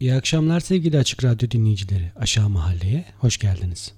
İyi akşamlar sevgili Açık Radyo dinleyicileri. Aşağı Mahalle'ye hoş geldiniz.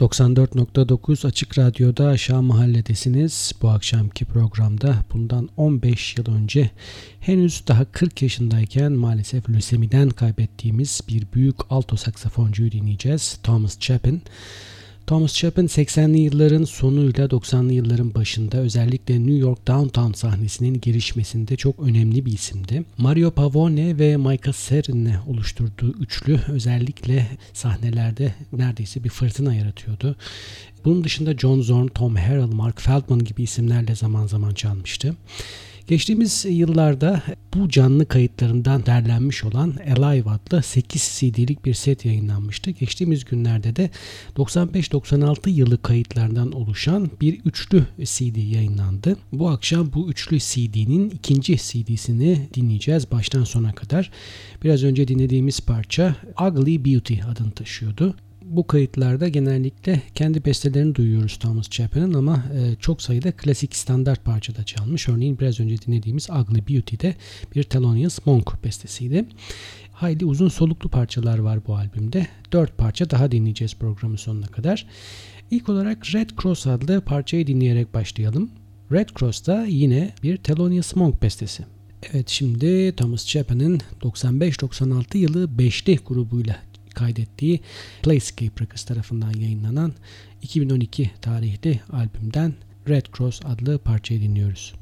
...94.9 Açık Radyo'da Aşağı Mahalledesiniz. Bu akşamki programda bundan 15 yıl önce... ...henüz daha 40 yaşındayken maalesef lösemiden kaybettiğimiz... ...bir büyük alto saksafoncuyu dinleyeceğiz. Thomas Chapin. Thomas Chapin 80'li yılların sonuyla 90'lı yılların başında özellikle New York Downtown sahnesinin gelişmesinde çok önemli bir isimdi. Mario Pavone ve Michael Cerin'le oluşturduğu üçlü özellikle sahnelerde neredeyse bir fırtına yaratıyordu. Bunun dışında John Zorn, Tom Harrell, Mark Feldman gibi isimlerle zaman zaman çalmıştı. Geçtiğimiz yıllarda bu canlı kayıtlarından derlenmiş olan Alive adlı 8 CD'lik bir set yayınlanmıştı. Geçtiğimiz günlerde de 95-96 yılı kayıtlardan oluşan bir üçlü CD yayınlandı. Bu akşam bu üçlü CD'nin ikinci CD'sini dinleyeceğiz baştan sona kadar. Biraz önce dinlediğimiz parça Ugly Beauty adını taşıyordu bu kayıtlarda genellikle kendi bestelerini duyuyoruz Thomas Chapman'ın ama e, çok sayıda klasik standart parçada çalmış. Örneğin biraz önce dinlediğimiz Ugly Beauty'de bir Thelonious Monk bestesiydi. Hayli uzun soluklu parçalar var bu albümde. Dört parça daha dinleyeceğiz programın sonuna kadar. İlk olarak Red Cross adlı parçayı dinleyerek başlayalım. Red Cross da yine bir Thelonious Monk bestesi. Evet şimdi Thomas Chapman'ın 95-96 yılı 5'li grubuyla kaydettiği Playscape Records tarafından yayınlanan 2012 tarihli albümden Red Cross adlı parçayı dinliyoruz.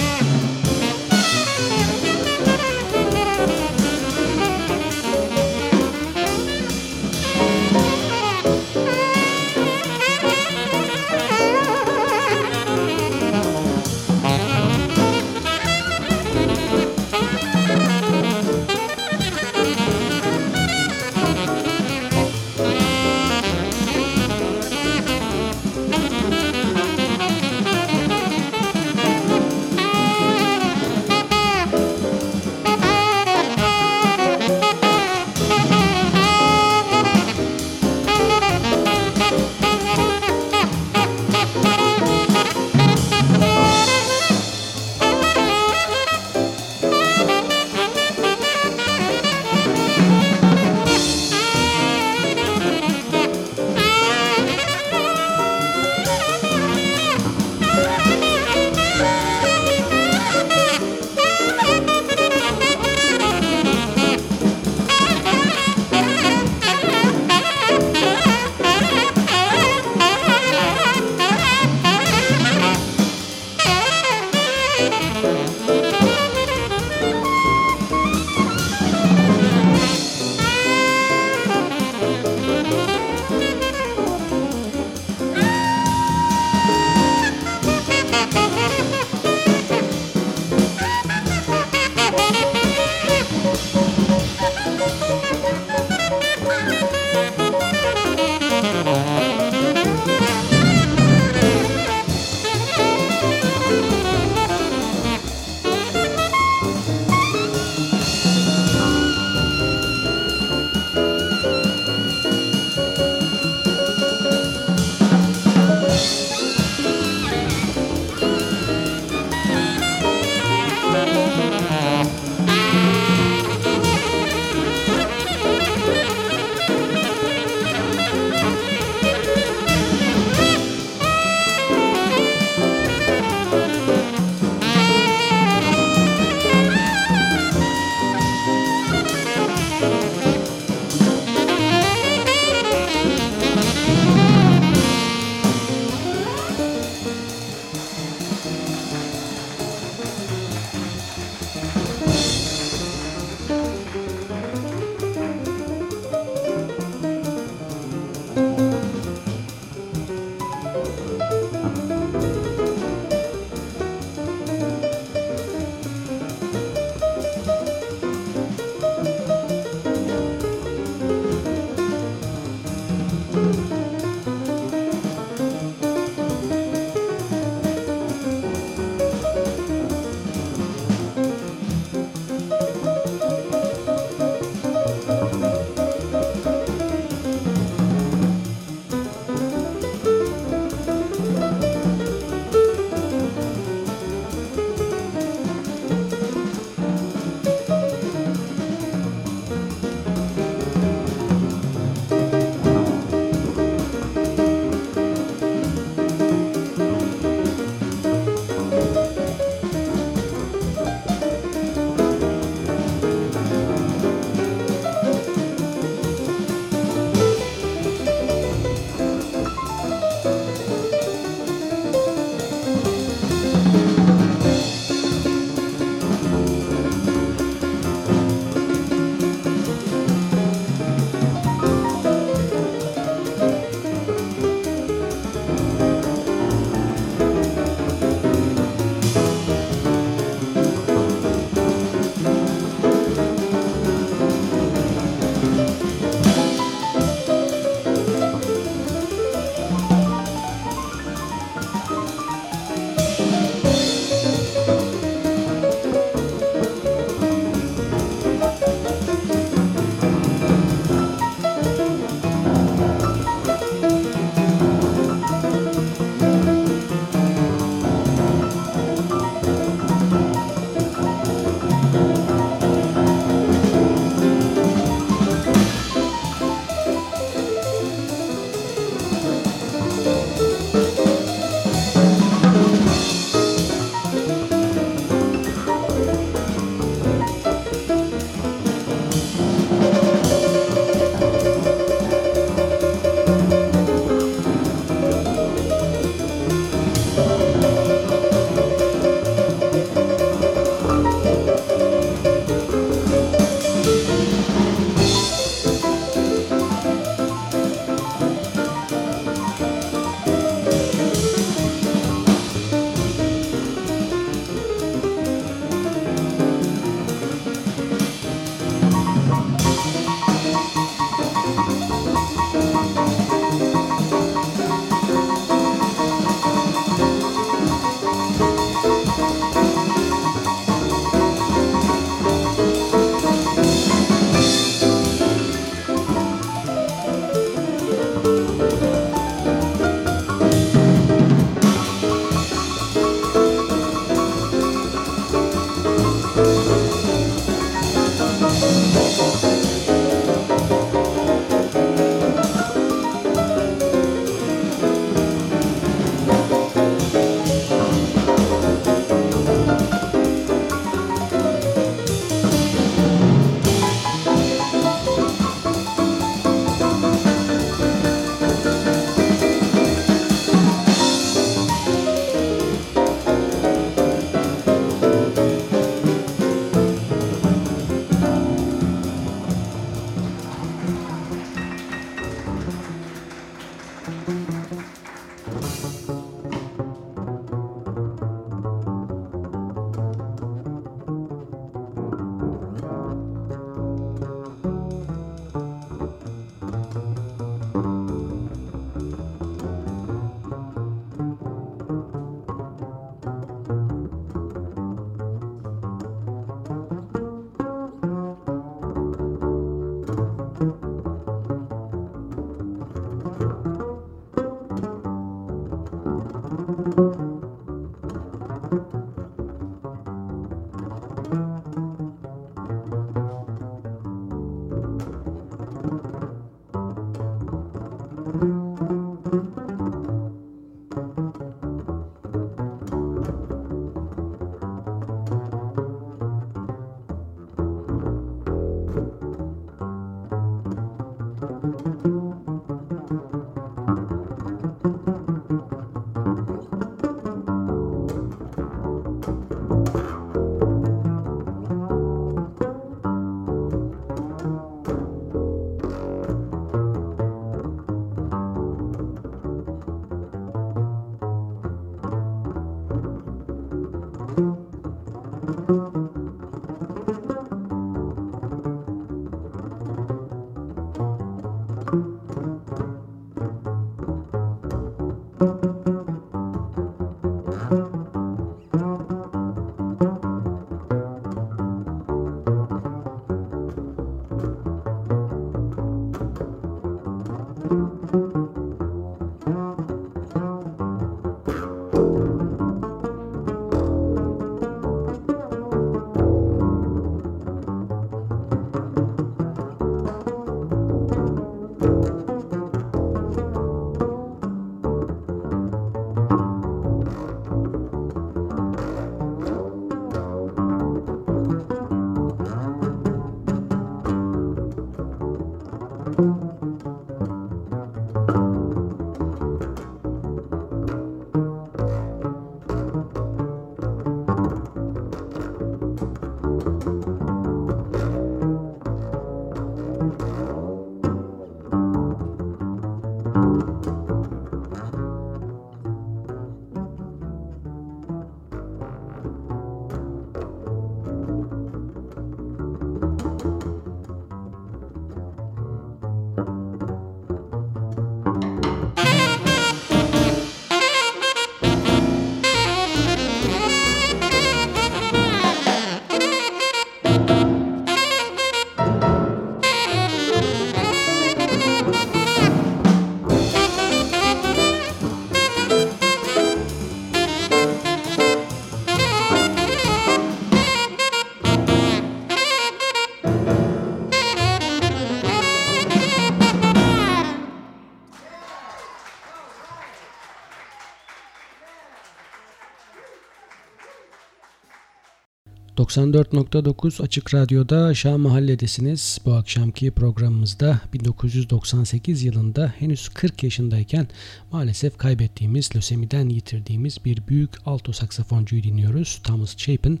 94.9 Açık Radyo'da Şah Mahalle'desiniz. Bu akşamki programımızda 1998 yılında henüz 40 yaşındayken maalesef kaybettiğimiz, lösemiden yitirdiğimiz bir büyük alto saksafoncuyu dinliyoruz. Thomas Chapin.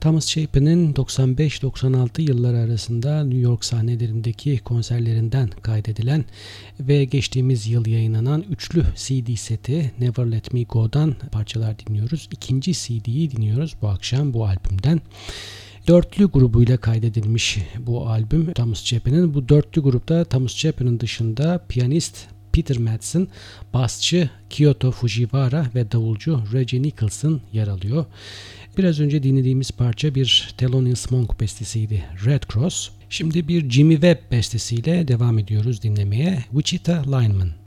Thomas Chapin'in 95-96 yılları arasında New York sahnelerindeki konserlerinden kaydedilen ve geçtiğimiz yıl yayınlanan üçlü CD seti Never Let Me Go'dan parçalar dinliyoruz. İkinci CD'yi dinliyoruz bu akşam bu albümden. Dörtlü grubuyla kaydedilmiş bu albüm Thomas Chapin'in. Bu dörtlü grupta Thomas Chapin'in dışında piyanist Peter Madsen, basçı Kyoto Fujiwara ve davulcu Reggie Nicholson yer alıyor. Biraz önce dinlediğimimis parça bir Thelonious Monk bestesiydi Red Cross. Şimdi bir Jimmy Webb bestesiyle devam ediyoruz dinlemeye Wichita Lineman.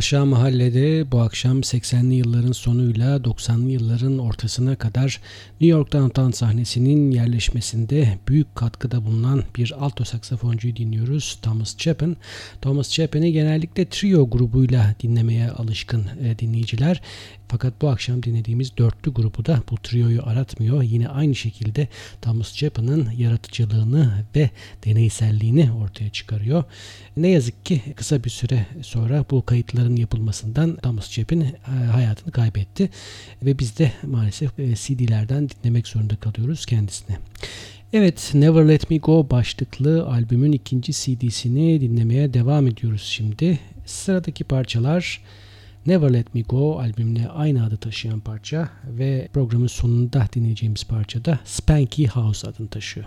Aşağı Mahallede bu akşam 80'li yılların sonuyla 90'lı yılların ortasına kadar New York Downtown sahnesinin yerleşmesinde büyük katkıda bulunan bir alto saksafoncuyu dinliyoruz. Thomas Chapin. Thomas Chapin'i genellikle trio grubuyla dinlemeye alışkın e, dinleyiciler. Fakat bu akşam dinlediğimiz dörtlü grubu da bu trioyu aratmıyor. Yine aynı şekilde Thomas Chapin'ın yaratıcılığını ve deneyselliğini ortaya çıkarıyor. Ne yazık ki kısa bir süre sonra bu kayıtların yapılmasından Thomas Chapin e, hayatını kaybetti. Ve biz de maalesef e, CD'lerden dinlemek zorunda kalıyoruz kendisini. Evet, Never Let Me Go başlıklı albümün ikinci CD'sini dinlemeye devam ediyoruz şimdi. Sıradaki parçalar Never Let Me Go albümüne aynı adı taşıyan parça ve programın sonunda dinleyeceğimiz parça da Spanky House adını taşıyor.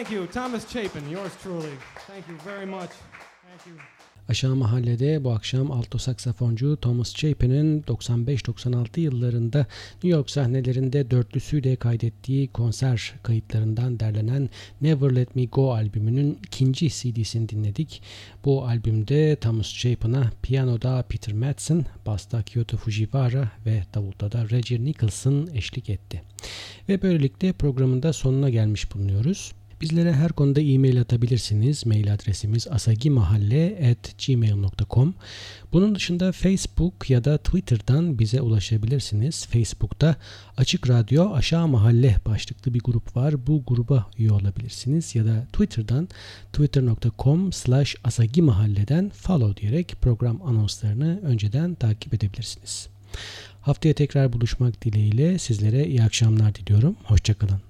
Thank you, Thomas Chapin, yours truly. Thank you very much. Thank you. Aşağı Mahallede bu akşam alto saksafoncu Thomas Chapin'in 95-96 yıllarında New York sahnelerinde dörtlüsüyle kaydettiği konser kayıtlarından derlenen Never Let Me Go albümünün ikinci CD'sini dinledik. Bu albümde Thomas Chapin'a piyanoda Peter Madsen, basta Kyoto Fujiwara ve davulda da Roger Nicholson eşlik etti. Ve böylelikle programın da sonuna gelmiş bulunuyoruz. Bizlere her konuda e-mail atabilirsiniz. Mail adresimiz asagimahalle.gmail.com Bunun dışında Facebook ya da Twitter'dan bize ulaşabilirsiniz. Facebook'ta Açık Radyo Aşağı Mahalle başlıklı bir grup var. Bu gruba üye olabilirsiniz. Ya da Twitter'dan twitter.com slash asagimahalleden follow diyerek program anonslarını önceden takip edebilirsiniz. Haftaya tekrar buluşmak dileğiyle sizlere iyi akşamlar diliyorum. Hoşçakalın.